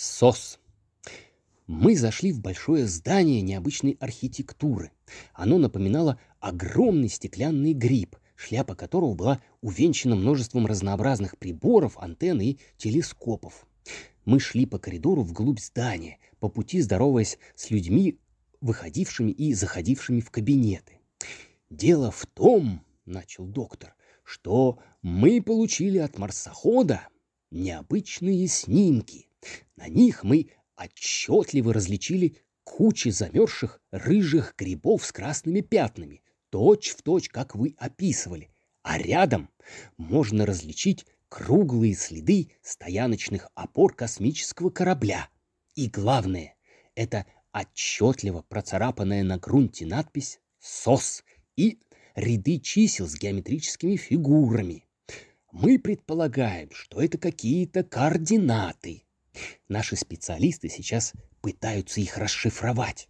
СОС. Мы зашли в большое здание необычной архитектуры. Оно напоминало огромный стеклянный гриб, шляпа которого была увенчана множеством разнообразных приборов, антенн и телескопов. Мы шли по коридору вглубь здания, по пути здороваясь с людьми, выходившими и заходившими в кабинеты. «Дело в том, — начал доктор, — что мы получили от марсохода необычные снимки. На них мы отчетливо различили кучи замерзших рыжих грибов с красными пятнами, точь в точь, как вы описывали, а рядом можно различить круглые следы стояночных опор космического корабля. И главное, это отчетливо процарапанная на грунте надпись «СОС» и ряды чисел с геометрическими фигурами. Мы предполагаем, что это какие-то координаты. Наши специалисты сейчас пытаются их расшифровать.